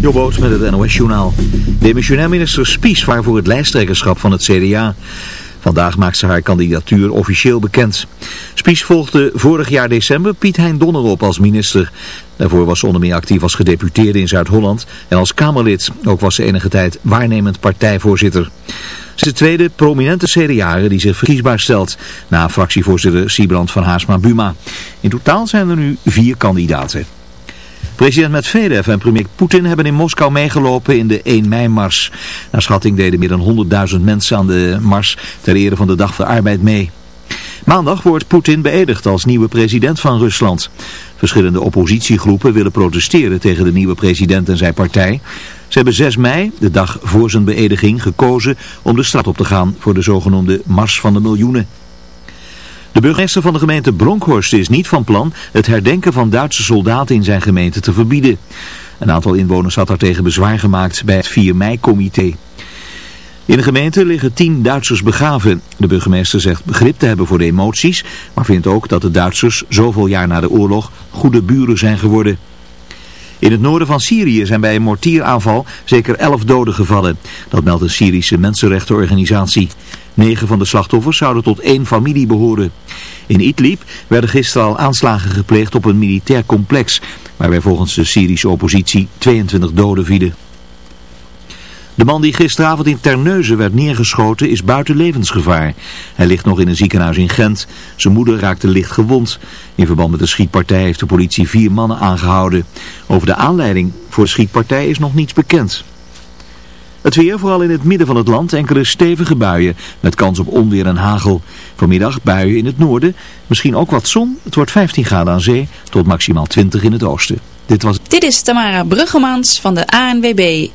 Jobboot met het NOS-journaal. Demissionair minister Spies waarvoor het lijsttrekkerschap van het CDA. Vandaag maakt ze haar kandidatuur officieel bekend. Spies volgde vorig jaar december Piet Hein Donner op als minister. Daarvoor was ze onder meer actief als gedeputeerde in Zuid-Holland en als Kamerlid. Ook was ze enige tijd waarnemend partijvoorzitter. Ze is de tweede prominente CDA'er die zich verkiesbaar stelt, na fractievoorzitter Siebrand van Haasma-Buma. In totaal zijn er nu vier kandidaten. President Medvedev en premier Poetin hebben in Moskou meegelopen in de 1 mei-mars. Naar schatting deden meer dan 100.000 mensen aan de mars ter ere van de Dag van Arbeid mee. Maandag wordt Poetin beëdigd als nieuwe president van Rusland. Verschillende oppositiegroepen willen protesteren tegen de nieuwe president en zijn partij. Ze hebben 6 mei, de dag voor zijn beëdiging, gekozen om de straat op te gaan voor de zogenoemde Mars van de Miljoenen. De burgemeester van de gemeente Bronkhorst is niet van plan het herdenken van Duitse soldaten in zijn gemeente te verbieden. Een aantal inwoners had daartegen bezwaar gemaakt bij het 4 mei-comité. In de gemeente liggen tien Duitsers begraven. De burgemeester zegt begrip te hebben voor de emoties, maar vindt ook dat de Duitsers zoveel jaar na de oorlog goede buren zijn geworden. In het noorden van Syrië zijn bij een mortieraanval zeker elf doden gevallen. Dat meldt een Syrische mensenrechtenorganisatie. Negen van de slachtoffers zouden tot één familie behoren. In Idlib werden gisteren al aanslagen gepleegd op een militair complex, waarbij volgens de Syrische oppositie 22 doden vielen. De man die gisteravond in Terneuzen werd neergeschoten is buiten levensgevaar. Hij ligt nog in een ziekenhuis in Gent. Zijn moeder raakte licht gewond. In verband met de schietpartij heeft de politie vier mannen aangehouden. Over de aanleiding voor de schietpartij is nog niets bekend. Het weer, vooral in het midden van het land, enkele stevige buien met kans op onweer en hagel. Vanmiddag buien in het noorden, misschien ook wat zon. Het wordt 15 graden aan zee tot maximaal 20 in het oosten. Dit, was... Dit is Tamara Bruggemans van de ANWB.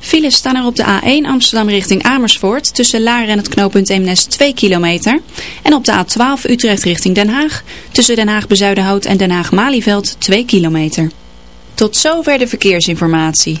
Files staan er op de A1 Amsterdam richting Amersfoort tussen Laren en het knooppunt Eemnes 2 kilometer. En op de A12 Utrecht richting Den Haag tussen Den Haag Bezuidenhout en Den Haag Malieveld 2 kilometer. Tot zover de verkeersinformatie.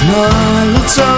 Onbetaalbaar aangebrand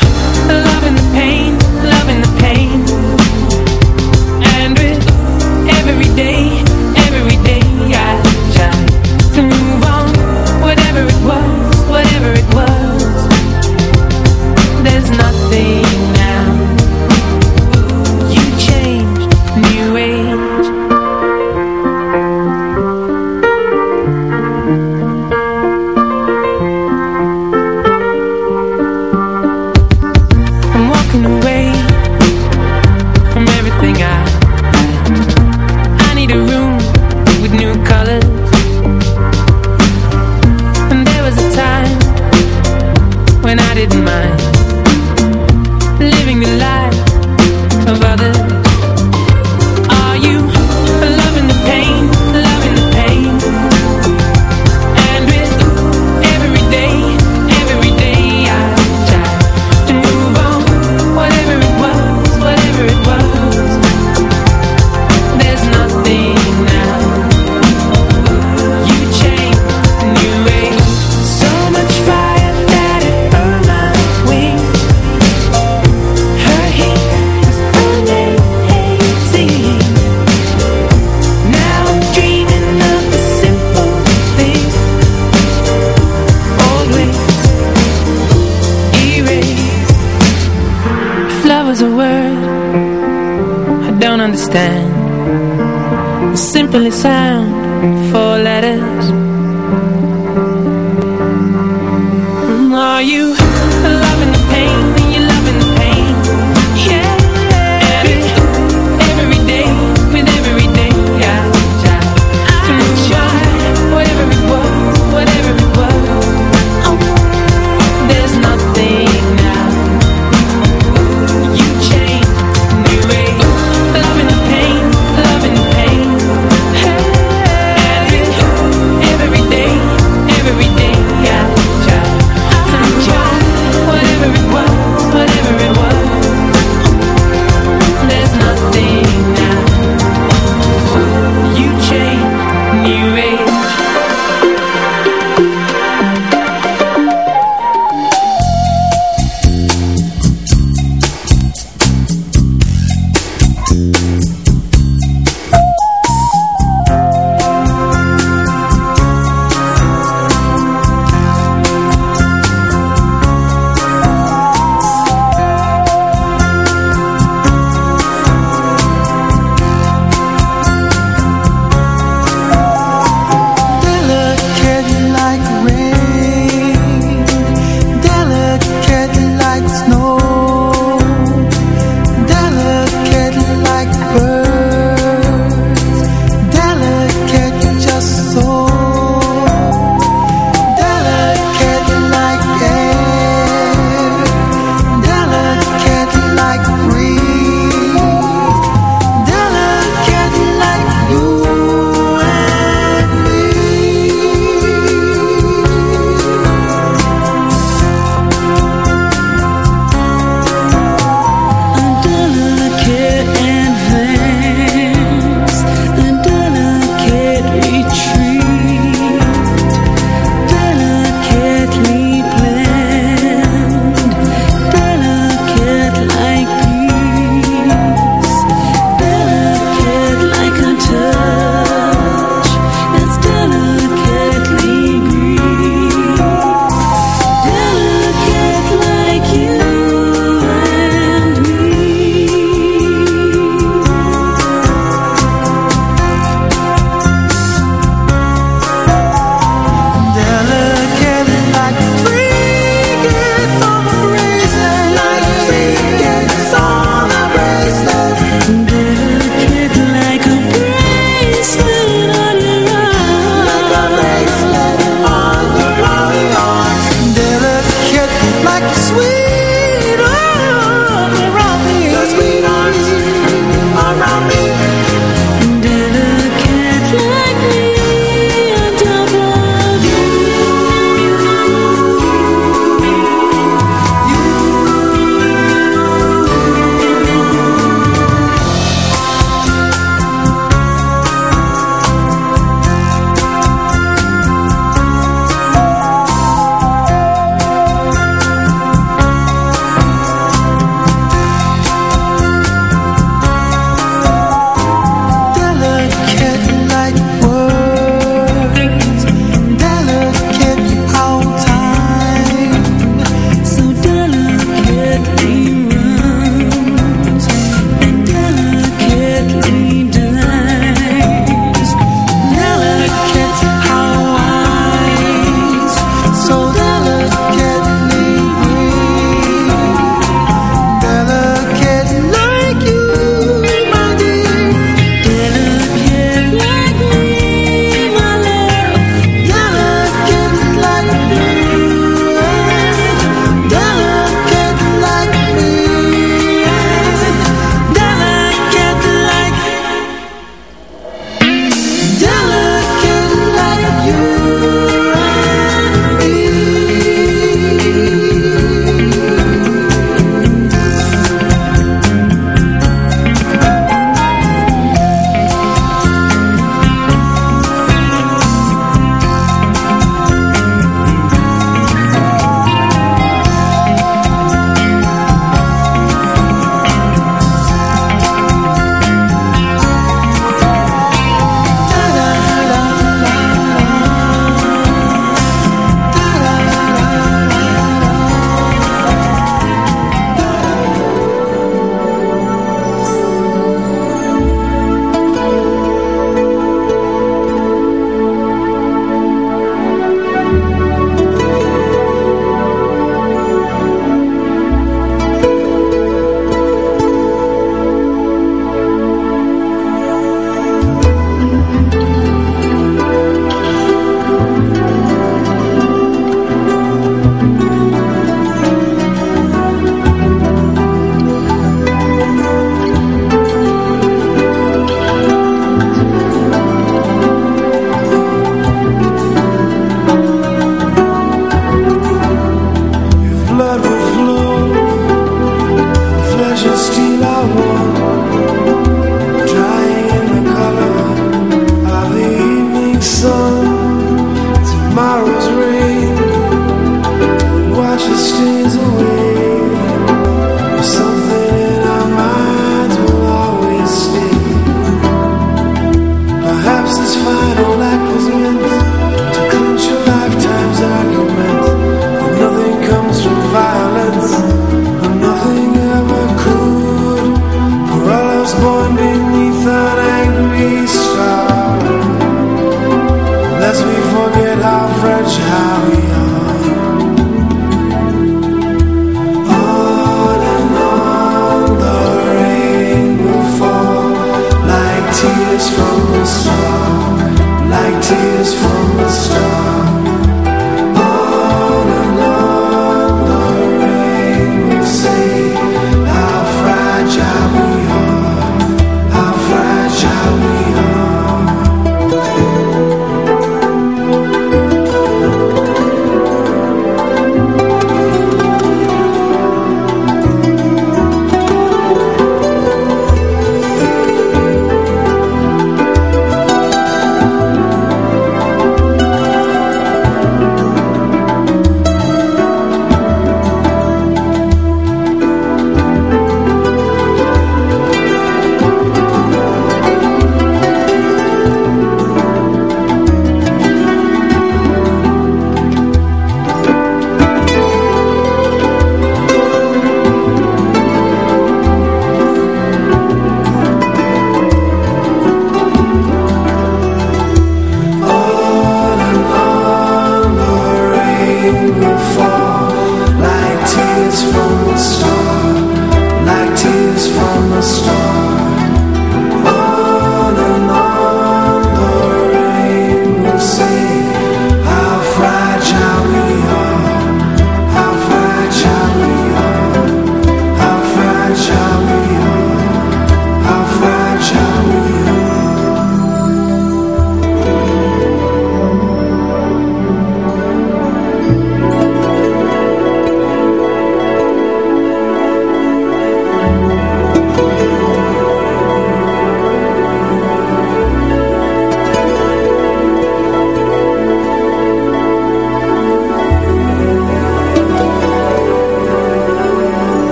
understand. simply sound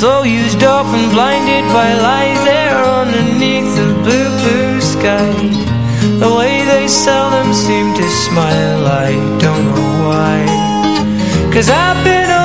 So used up and blinded by lies there underneath the blue, blue sky. The way they seldom seem to smile, I don't know why. Cause I've been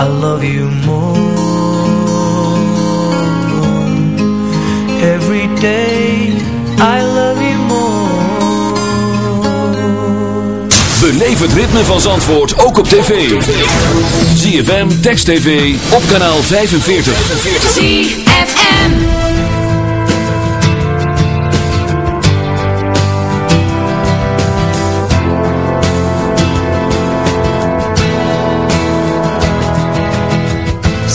I love you more Every day I love you more Beleef het ritme van Zandvoort ook op tv. ZFM, Text TV, op kanaal 45. ZFM.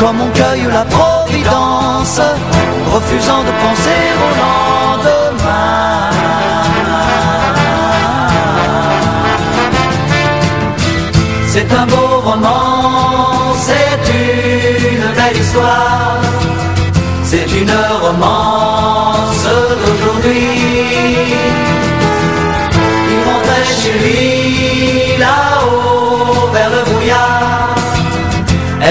comme on cueille la providence, refusant de penser au lendemain. C'est un beau roman, c'est une belle histoire, c'est une romance d'aujourd'hui.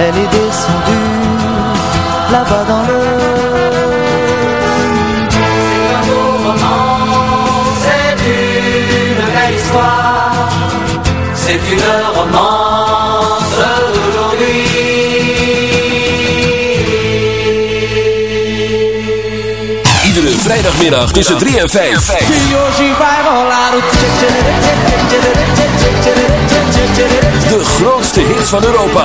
Elle est descendue là-bas dans le C'est un beau roman, c'est une belle histoire. C'est une romance d'aujourd'hui. Iedere vrijdagmiddag tussen 3 en 5. De grootste hits van Europa.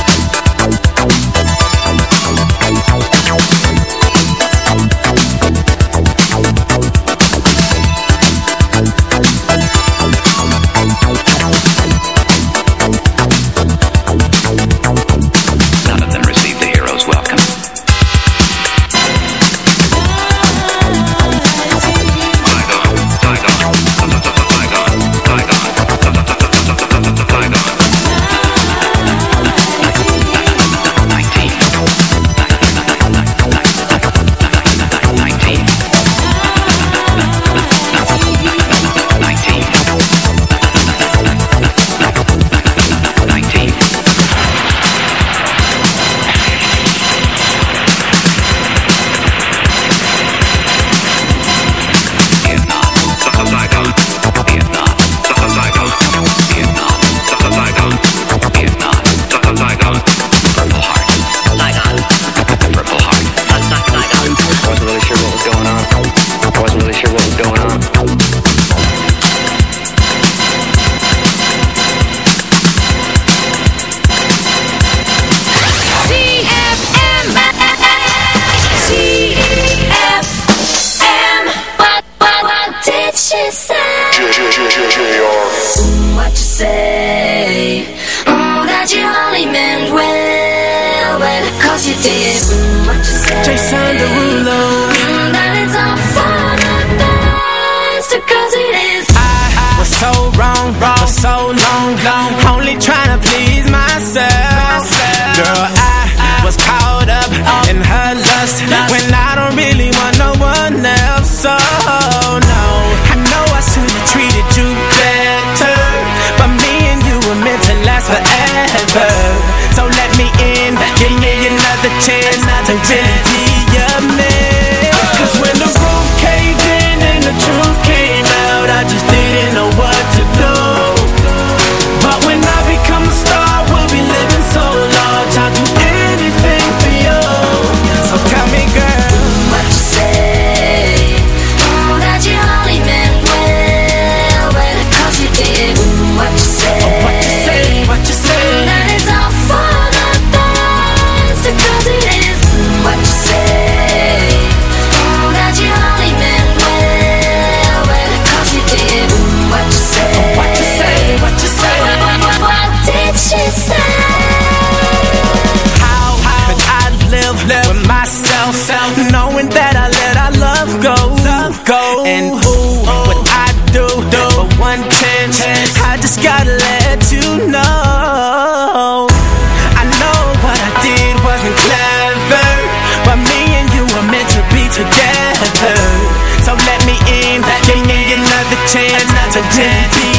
Is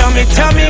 tell me, tell me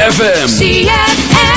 ZFM. ZFM.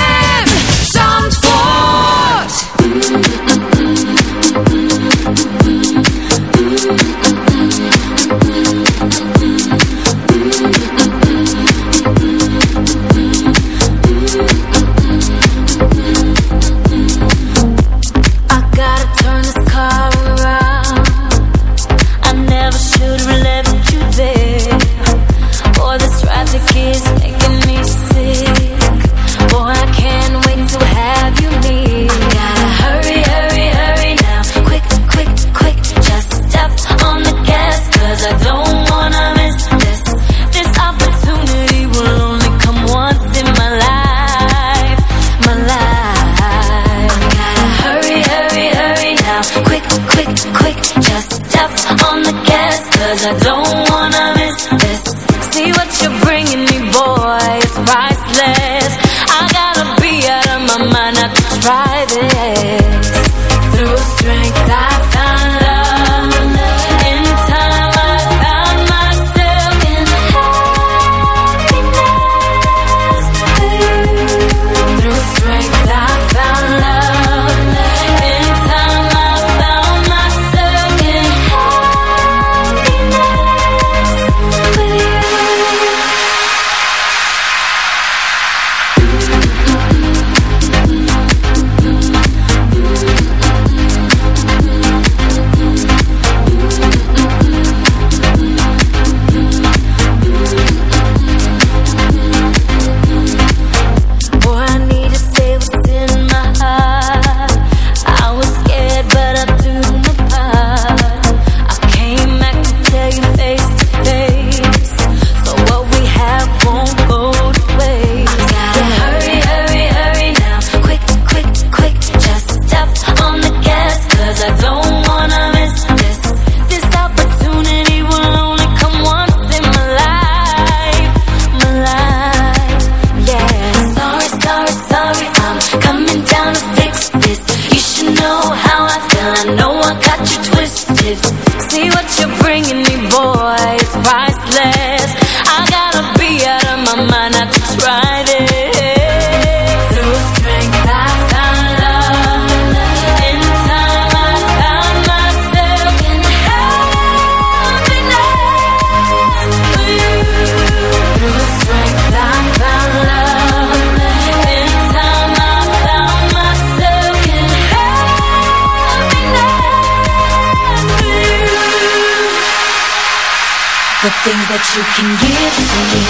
You can give to me.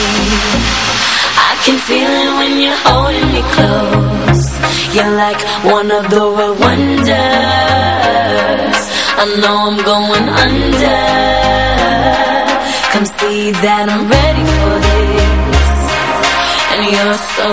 I can feel it when you're holding me close. You're like one of the world wonders. I know I'm going under. Come see that I'm ready for this. And you're so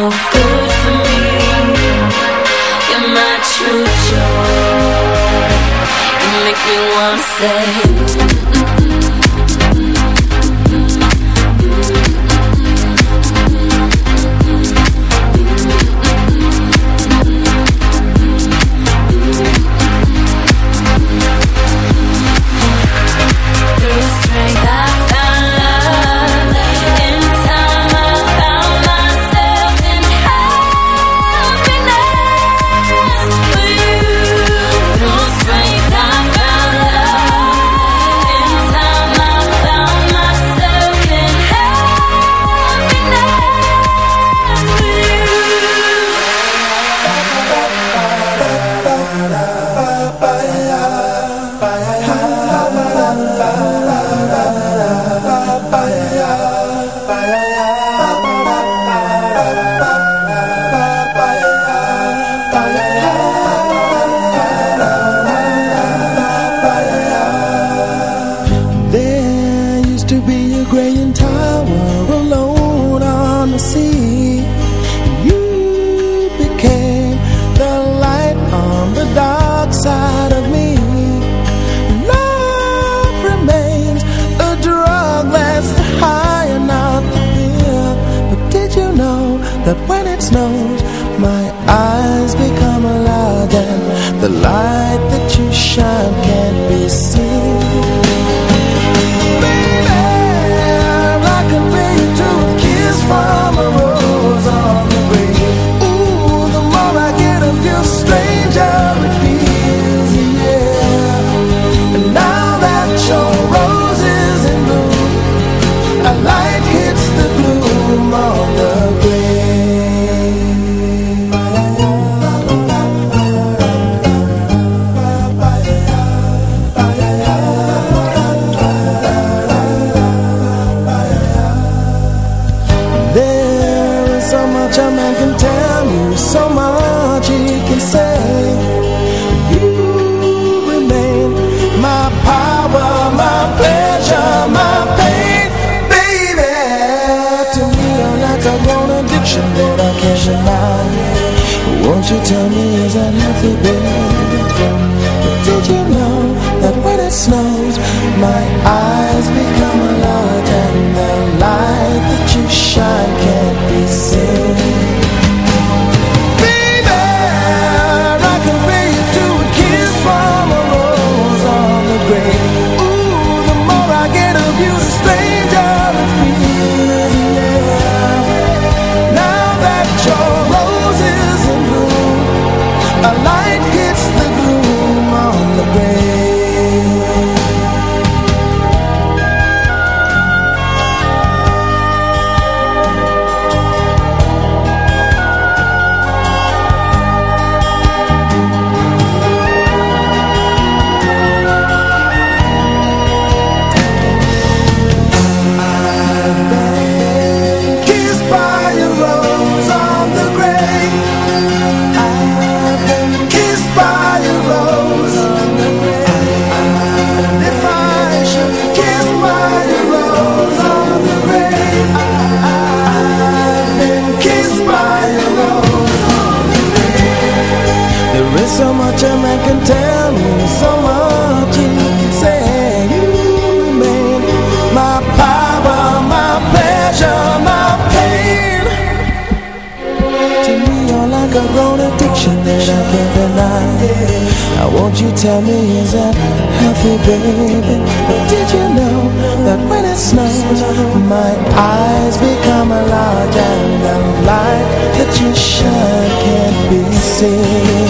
tell me is that healthy, baby? Did you know that when it snows, my eyes become large and the light that you shine can't be seen?